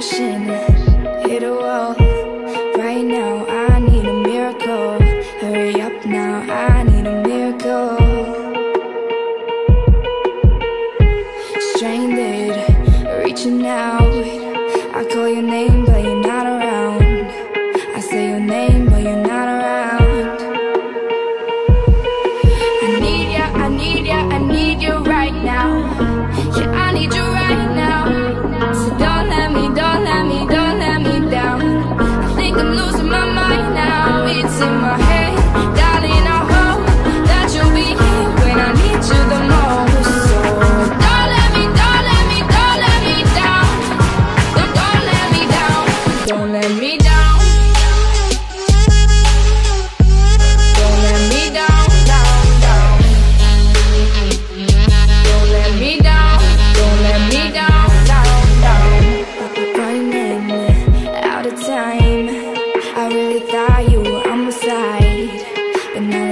crashing, hit a wall. Right now, I need a miracle. Hurry up now, I need a miracle. Stranded, reaching out.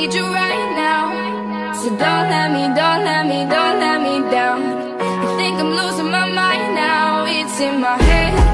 need you right now. So don't let me, don't let me, don't let me down. I think I'm losing my mind now. It's in my head.